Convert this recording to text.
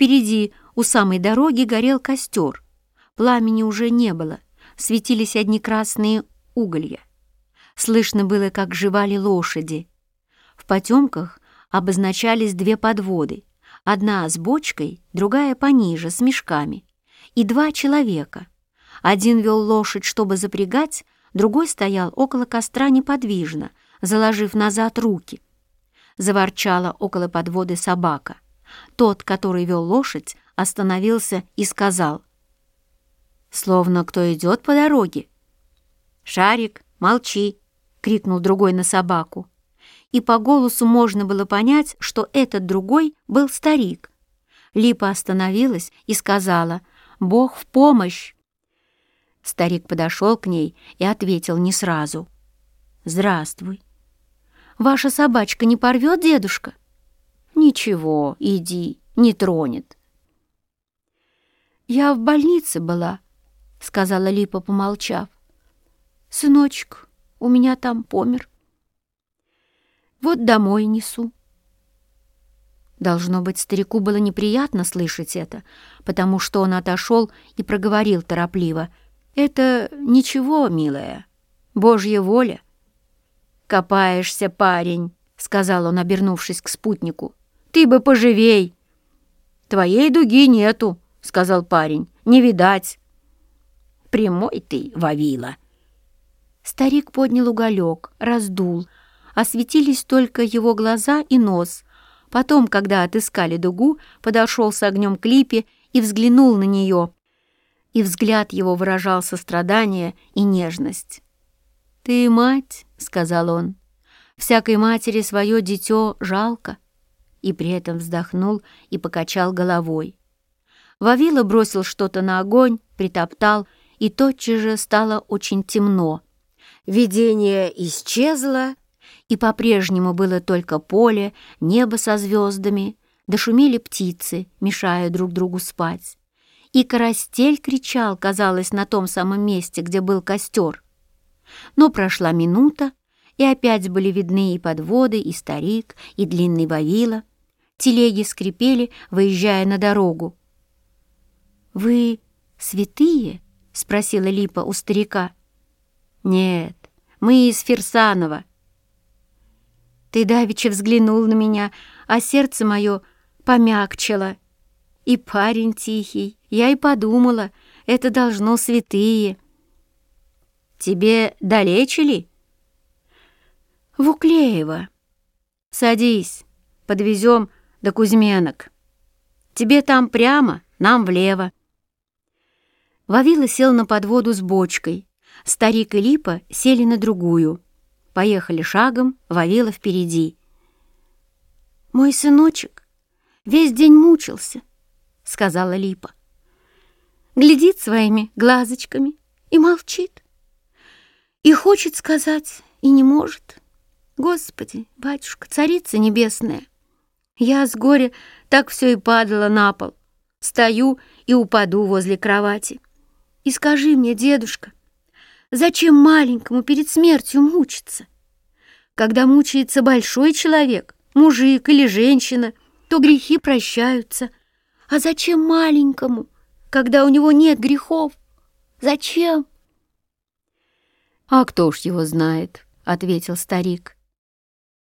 Впереди, у самой дороги, горел костер. Пламени уже не было, светились одни красные уголья. Слышно было, как жевали лошади. В потемках обозначались две подводы, одна с бочкой, другая пониже, с мешками, и два человека. Один вел лошадь, чтобы запрягать, другой стоял около костра неподвижно, заложив назад руки. Заворчала около подводы собака. Тот, который вел лошадь, остановился и сказал, словно кто идет по дороге. «Шарик, молчи!» — крикнул другой на собаку. И по голосу можно было понять, что этот другой был старик. Липа остановилась и сказала «Бог в помощь!». Старик подошел к ней и ответил не сразу. «Здравствуй. Ваша собачка не порвет, дедушка?» «Ничего, иди, не тронет». «Я в больнице была», — сказала Липа, помолчав. «Сыночек у меня там помер. Вот домой несу». Должно быть, старику было неприятно слышать это, потому что он отошел и проговорил торопливо. «Это ничего, милая, Божья воля». «Копаешься, парень», — сказал он, обернувшись к спутнику. Ты бы поживей!» «Твоей дуги нету», — сказал парень. «Не видать». «Прямой ты, Вавила!» Старик поднял уголек, раздул. Осветились только его глаза и нос. Потом, когда отыскали дугу, подошел с огнем к липе и взглянул на нее. И взгляд его выражал сострадание и нежность. «Ты мать», — сказал он, — «всякой матери свое дитё жалко» и при этом вздохнул и покачал головой. Вавила бросил что-то на огонь, притоптал, и тотчас же стало очень темно. Видение исчезло, и по-прежнему было только поле, небо со звездами, дошумели птицы, мешая друг другу спать. И карастель кричал, казалось, на том самом месте, где был костер. Но прошла минута, и опять были видны и подводы, и старик, и длинный Вавила, Телеги скрипели, выезжая на дорогу. «Вы святые?» — спросила Липа у старика. «Нет, мы из Ферсанова». Ты давеча взглянул на меня, а сердце мое помягчило. И парень тихий, я и подумала, это должно святые. Тебе далече ли? В Уклеево. Садись, подвезем до Кузьменок. Тебе там прямо, нам влево». Вавила сел на подводу с бочкой. Старик и Липа сели на другую. Поехали шагом, Вавила впереди. «Мой сыночек весь день мучился», — сказала Липа. Глядит своими глазочками и молчит. И хочет сказать, и не может. Господи, батюшка, царица небесная, я с горя так все и падала на пол. Стою и упаду возле кровати. И скажи мне, дедушка, зачем маленькому перед смертью мучиться? Когда мучается большой человек, мужик или женщина, то грехи прощаются. А зачем маленькому, когда у него нет грехов? Зачем? «А кто ж его знает?» — ответил старик.